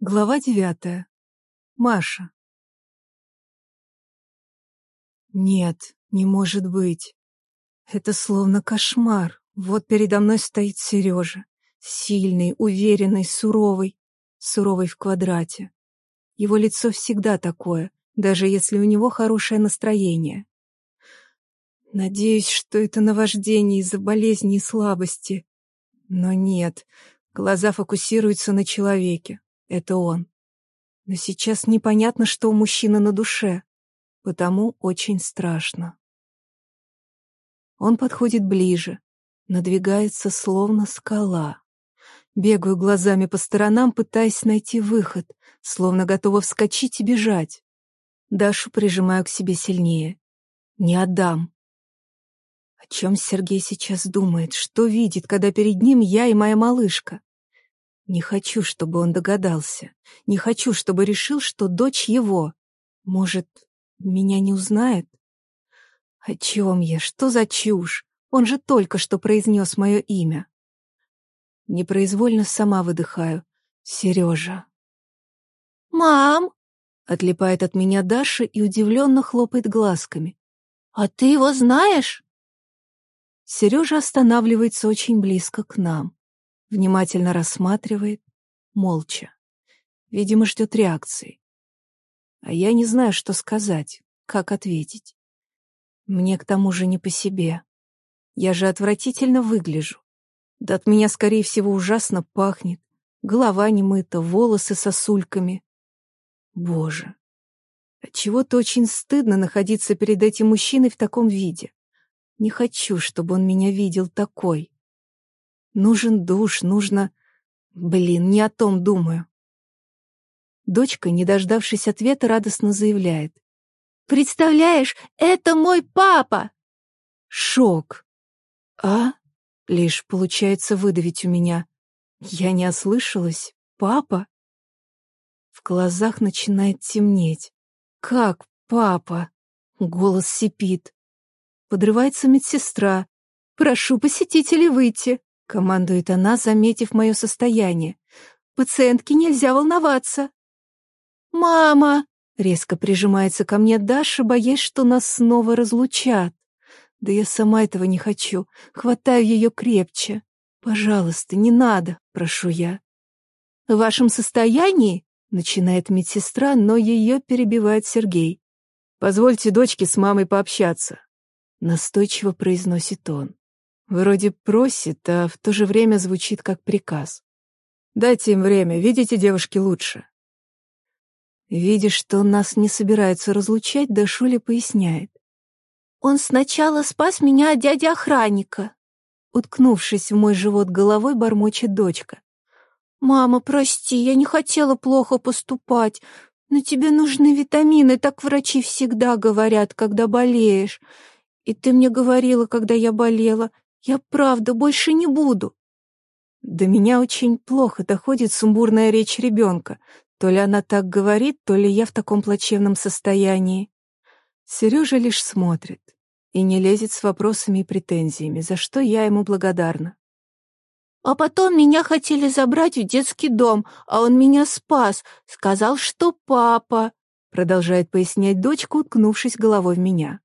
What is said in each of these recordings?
Глава девятая. Маша. Нет, не может быть. Это словно кошмар. Вот передо мной стоит Сережа. Сильный, уверенный, суровый. Суровый в квадрате. Его лицо всегда такое, даже если у него хорошее настроение. Надеюсь, что это наваждение из-за болезни и слабости. Но нет, глаза фокусируются на человеке. Это он. Но сейчас непонятно, что у мужчины на душе, потому очень страшно. Он подходит ближе, надвигается словно скала. Бегаю глазами по сторонам, пытаясь найти выход, словно готова вскочить и бежать. Дашу прижимаю к себе сильнее. Не отдам. О чем Сергей сейчас думает? Что видит, когда перед ним я и моя малышка? Не хочу, чтобы он догадался. Не хочу, чтобы решил, что дочь его. Может, меня не узнает? О чем я? Что за чушь? Он же только что произнес мое имя. Непроизвольно сама выдыхаю. Сережа. «Мам!» — отлипает от меня Даша и удивленно хлопает глазками. «А ты его знаешь?» Сережа останавливается очень близко к нам внимательно рассматривает, молча. Видимо, ждет реакции. А я не знаю, что сказать, как ответить. Мне к тому же не по себе. Я же отвратительно выгляжу. Да от меня, скорее всего, ужасно пахнет. Голова не мыта, волосы сосульками. Боже, отчего-то очень стыдно находиться перед этим мужчиной в таком виде. Не хочу, чтобы он меня видел такой. Нужен душ, нужно... Блин, не о том думаю. Дочка, не дождавшись ответа, радостно заявляет. «Представляешь, это мой папа!» Шок. «А?» — лишь получается выдавить у меня. Я не ослышалась. «Папа?» В глазах начинает темнеть. «Как папа?» Голос сипит. Подрывается медсестра. «Прошу посетителей выйти!» Командует она, заметив мое состояние. «Пациентке нельзя волноваться!» «Мама!» — резко прижимается ко мне Даша, боясь, что нас снова разлучат. Да я сама этого не хочу. Хватаю ее крепче. «Пожалуйста, не надо!» — прошу я. «В вашем состоянии?» — начинает медсестра, но ее перебивает Сергей. «Позвольте дочке с мамой пообщаться», — настойчиво произносит он. Вроде просит, а в то же время звучит как приказ. «Дайте им время, видите девушки лучше». Видя, что нас не собираются разлучать, Дашуля поясняет. «Он сначала спас меня от дяди-охранника», уткнувшись в мой живот головой, бормочет дочка. «Мама, прости, я не хотела плохо поступать, но тебе нужны витамины, так врачи всегда говорят, когда болеешь. И ты мне говорила, когда я болела, я правда больше не буду. До меня очень плохо доходит сумбурная речь ребенка. То ли она так говорит, то ли я в таком плачевном состоянии. Сережа лишь смотрит и не лезет с вопросами и претензиями, за что я ему благодарна. А потом меня хотели забрать в детский дом, а он меня спас, сказал, что папа, продолжает пояснять дочка, уткнувшись головой в меня.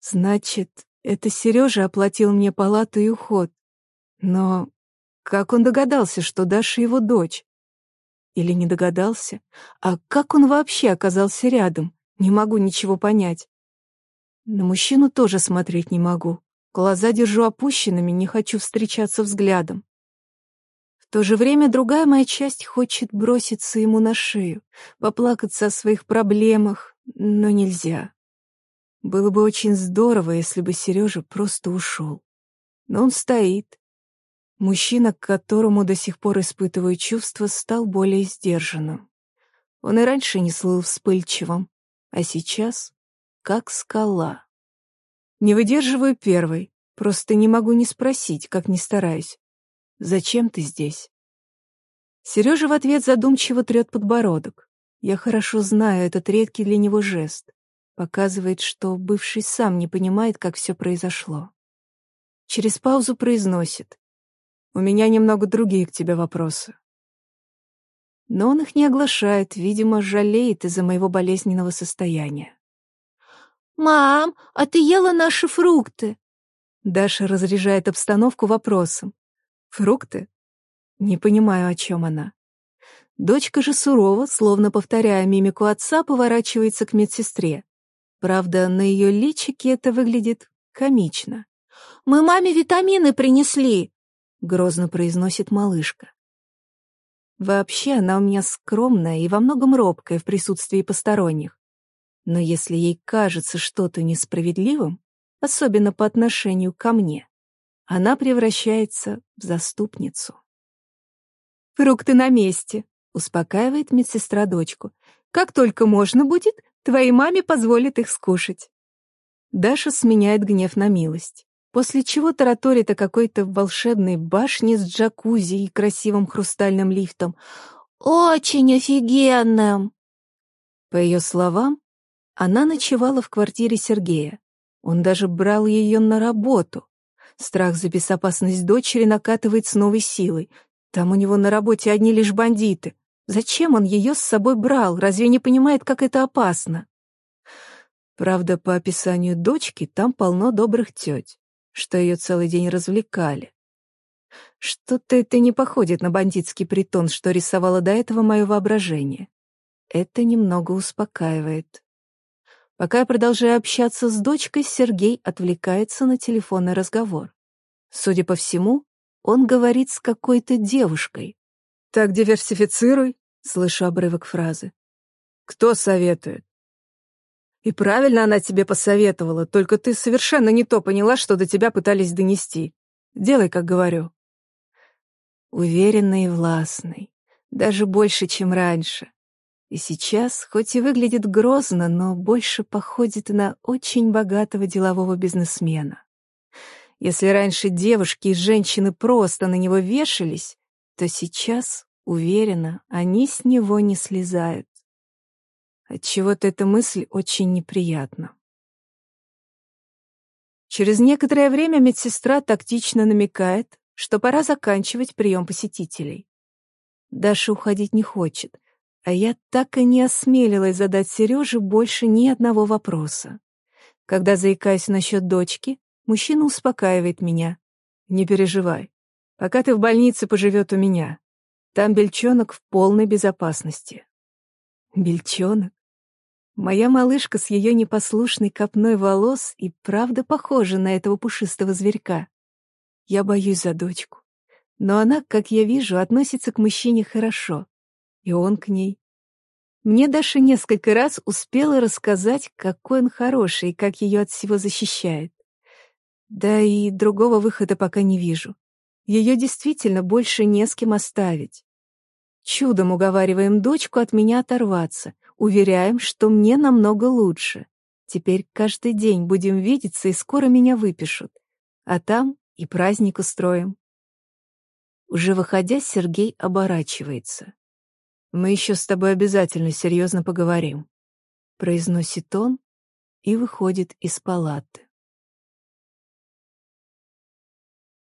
Значит, это Сережа оплатил мне палату и уход. Но как он догадался, что Даша его дочь? Или не догадался? А как он вообще оказался рядом? Не могу ничего понять. На мужчину тоже смотреть не могу. Глаза держу опущенными, не хочу встречаться взглядом. В то же время другая моя часть хочет броситься ему на шею, поплакаться о своих проблемах, но нельзя. Было бы очень здорово, если бы Сережа просто ушел. Но он стоит. Мужчина, к которому до сих пор испытываю чувства, стал более сдержанным. Он и раньше не слыл вспыльчивым, а сейчас как скала. Не выдерживаю первой, просто не могу не спросить, как ни стараюсь. «Зачем ты здесь?» Сережа в ответ задумчиво трет подбородок. Я хорошо знаю этот редкий для него жест. Показывает, что бывший сам не понимает, как все произошло. Через паузу произносит. «У меня немного другие к тебе вопросы». Но он их не оглашает, видимо, жалеет из-за моего болезненного состояния. «Мам, а ты ела наши фрукты?» Даша разряжает обстановку вопросом. «Фрукты?» Не понимаю, о чем она. Дочка же сурово, словно повторяя мимику отца, поворачивается к медсестре. Правда, на ее личике это выглядит комично. «Мы маме витамины принесли!» — грозно произносит малышка. Вообще она у меня скромная и во многом робкая в присутствии посторонних. Но если ей кажется что-то несправедливым, особенно по отношению ко мне, она превращается в заступницу. «Фрукты на месте», — успокаивает медсестра дочку. «Как только можно будет, твоей маме позволит их скушать». Даша сменяет гнев на милость, после чего тараторит о какой-то волшебной башне с джакузи и красивым хрустальным лифтом. «Очень офигенным!» По ее словам, она ночевала в квартире Сергея. Он даже брал ее на работу. Страх за безопасность дочери накатывает с новой силой. Там у него на работе одни лишь бандиты. Зачем он ее с собой брал? Разве не понимает, как это опасно? Правда, по описанию дочки, там полно добрых теть, что ее целый день развлекали. Что-то это не походит на бандитский притон, что рисовало до этого мое воображение. Это немного успокаивает. Пока я продолжаю общаться с дочкой, Сергей отвлекается на телефонный разговор. Судя по всему, он говорит с какой-то девушкой. «Так диверсифицируй», — слышу обрывок фразы. «Кто советует?» «И правильно она тебе посоветовала, только ты совершенно не то поняла, что до тебя пытались донести. Делай, как говорю». Уверенный и властный, даже больше, чем раньше. И сейчас, хоть и выглядит грозно, но больше походит на очень богатого делового бизнесмена. Если раньше девушки и женщины просто на него вешались, то сейчас, уверена, они с него не слезают. Отчего-то эта мысль очень неприятна. Через некоторое время медсестра тактично намекает, что пора заканчивать прием посетителей. Даша уходить не хочет — а я так и не осмелилась задать Сереже больше ни одного вопроса. Когда заикаюсь насчет дочки, мужчина успокаивает меня. «Не переживай. Пока ты в больнице, поживет у меня. Там бельчонок в полной безопасности». Бельчонок? Моя малышка с ее непослушной копной волос и правда похожа на этого пушистого зверька. Я боюсь за дочку. Но она, как я вижу, относится к мужчине хорошо и он к ней. Мне Даша несколько раз успела рассказать, какой он хороший и как ее от всего защищает. Да и другого выхода пока не вижу. Ее действительно больше не с кем оставить. Чудом уговариваем дочку от меня оторваться, уверяем, что мне намного лучше. Теперь каждый день будем видеться и скоро меня выпишут. А там и праздник устроим. Уже выходя, Сергей оборачивается. Мы еще с тобой обязательно серьезно поговорим», — произносит он и выходит из палаты.